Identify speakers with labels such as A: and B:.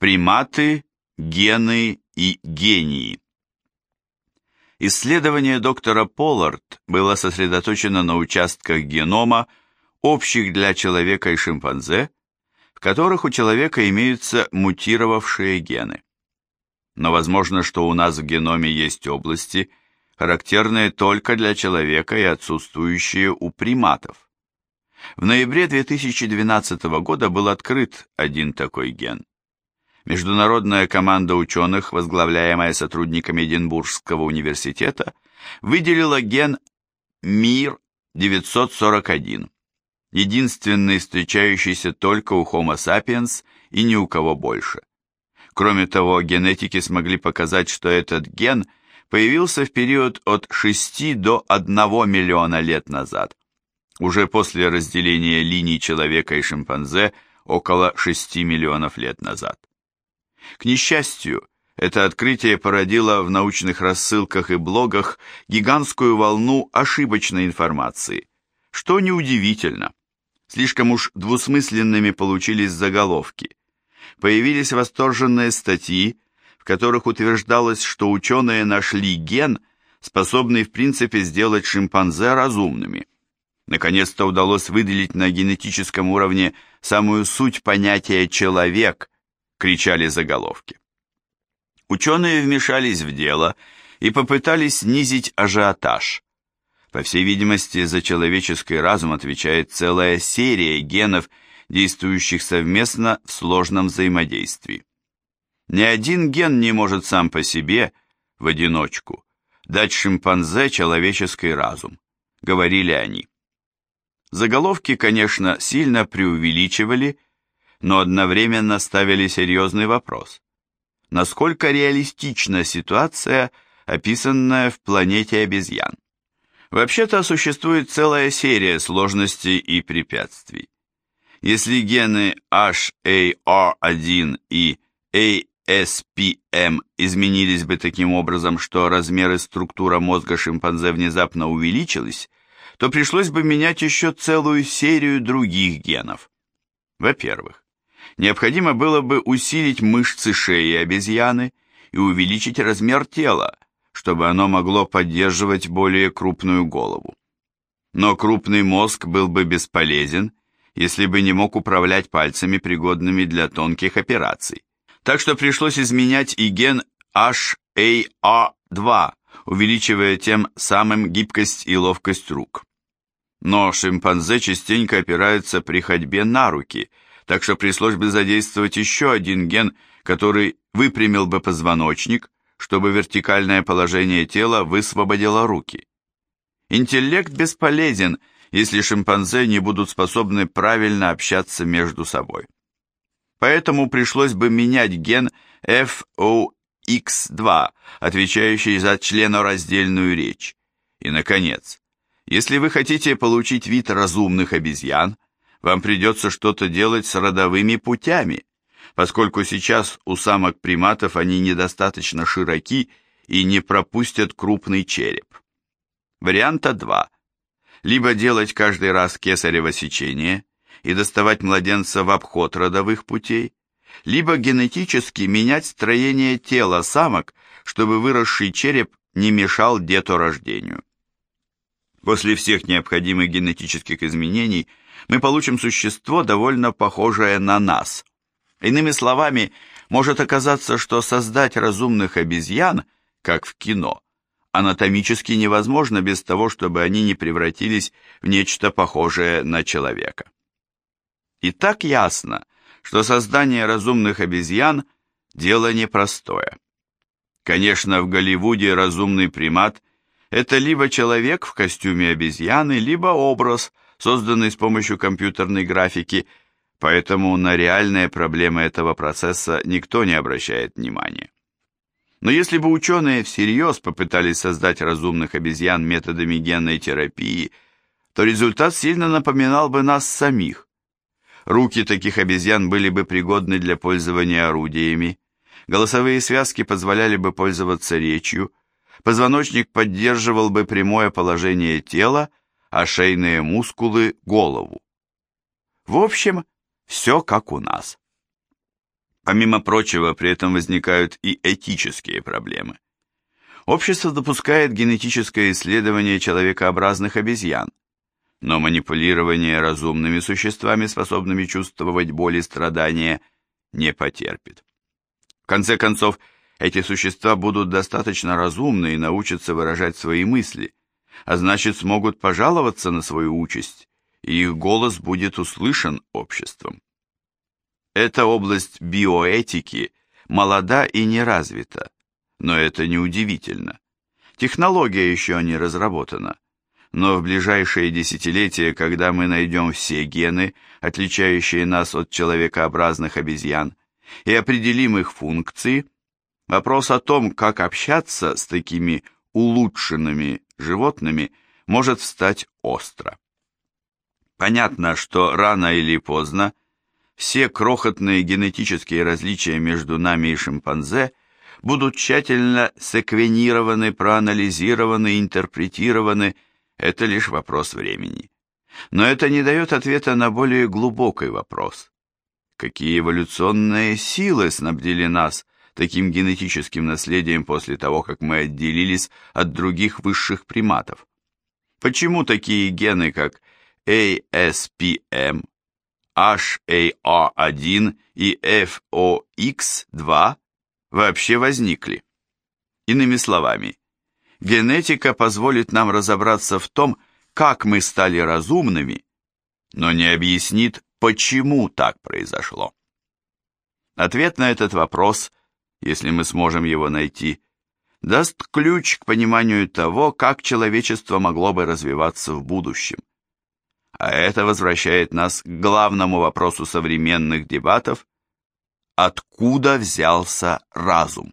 A: Приматы, гены и гении. Исследование доктора Поллард было сосредоточено на участках генома, общих для человека и шимпанзе, в которых у человека имеются мутировавшие гены. Но возможно, что у нас в геноме есть области, характерные только для человека и отсутствующие у приматов. В ноябре 2012 года был открыт один такой ген. Международная команда ученых, возглавляемая сотрудниками Эдинбургского университета, выделила ген МИР-941, единственный встречающийся только у Homo sapiens и ни у кого больше. Кроме того, генетики смогли показать, что этот ген появился в период от 6 до 1 миллиона лет назад, уже после разделения линий человека и шимпанзе около 6 миллионов лет назад. К несчастью, это открытие породило в научных рассылках и блогах гигантскую волну ошибочной информации, что неудивительно. Слишком уж двусмысленными получились заголовки. Появились восторженные статьи, в которых утверждалось, что ученые нашли ген, способный в принципе сделать шимпанзе разумными. Наконец-то удалось выделить на генетическом уровне самую суть понятия «человек», кричали заголовки. Ученые вмешались в дело и попытались снизить ажиотаж. По всей видимости, за человеческий разум отвечает целая серия генов, действующих совместно в сложном взаимодействии. Ни один ген не может сам по себе, в одиночку, дать шимпанзе человеческий разум, говорили они. Заголовки, конечно, сильно преувеличивали но одновременно ставили серьезный вопрос. Насколько реалистична ситуация, описанная в планете обезьян? Вообще-то существует целая серия сложностей и препятствий. Если гены HAR1 и ASPM изменились бы таким образом, что размер и структура мозга шимпанзе внезапно увеличились, то пришлось бы менять еще целую серию других генов. Во-первых, необходимо было бы усилить мышцы шеи обезьяны и увеличить размер тела, чтобы оно могло поддерживать более крупную голову. Но крупный мозг был бы бесполезен, если бы не мог управлять пальцами, пригодными для тонких операций. Так что пришлось изменять и ген HAR2, увеличивая тем самым гибкость и ловкость рук. Но шимпанзе частенько опираются при ходьбе на руки – так что пришлось бы задействовать еще один ген, который выпрямил бы позвоночник, чтобы вертикальное положение тела высвободило руки. Интеллект бесполезен, если шимпанзе не будут способны правильно общаться между собой. Поэтому пришлось бы менять ген FOX2, отвечающий за членораздельную речь. И, наконец, если вы хотите получить вид разумных обезьян, вам придется что-то делать с родовыми путями, поскольку сейчас у самок приматов они недостаточно широки и не пропустят крупный череп. Варианта 2. Либо делать каждый раз кесарево сечение и доставать младенца в обход родовых путей, либо генетически менять строение тела самок, чтобы выросший череп не мешал деторождению. После всех необходимых генетических изменений – мы получим существо, довольно похожее на нас. Иными словами, может оказаться, что создать разумных обезьян, как в кино, анатомически невозможно без того, чтобы они не превратились в нечто похожее на человека. И так ясно, что создание разумных обезьян – дело непростое. Конечно, в Голливуде разумный примат – это либо человек в костюме обезьяны, либо образ, созданный с помощью компьютерной графики, поэтому на реальные проблемы этого процесса никто не обращает внимания. Но если бы ученые всерьез попытались создать разумных обезьян методами генной терапии, то результат сильно напоминал бы нас самих. Руки таких обезьян были бы пригодны для пользования орудиями, голосовые связки позволяли бы пользоваться речью, позвоночник поддерживал бы прямое положение тела, а шейные мускулы – голову. В общем, все как у нас. Помимо прочего, при этом возникают и этические проблемы. Общество допускает генетическое исследование человекообразных обезьян, но манипулирование разумными существами, способными чувствовать боль и страдания, не потерпит. В конце концов, эти существа будут достаточно разумны и научатся выражать свои мысли, а значит смогут пожаловаться на свою участь, и их голос будет услышан обществом. Эта область биоэтики молода и не развита, но это не удивительно. Технология еще не разработана, но в ближайшие десятилетия, когда мы найдем все гены, отличающие нас от человекообразных обезьян, и определим их функции, вопрос о том, как общаться с такими улучшенными животными, может встать остро. Понятно, что рано или поздно все крохотные генетические различия между нами и шимпанзе будут тщательно секвенированы, проанализированы, интерпретированы, это лишь вопрос времени. Но это не дает ответа на более глубокий вопрос. Какие эволюционные силы снабдили нас таким генетическим наследием после того, как мы отделились от других высших приматов? Почему такие гены, как ASPM, HAR1 и FOX2 вообще возникли? Иными словами, генетика позволит нам разобраться в том, как мы стали разумными, но не объяснит, почему так произошло. Ответ на этот вопрос, если мы сможем его найти, даст ключ к пониманию того, как человечество могло бы развиваться в будущем. А это возвращает нас к главному вопросу современных дебатов – откуда взялся разум?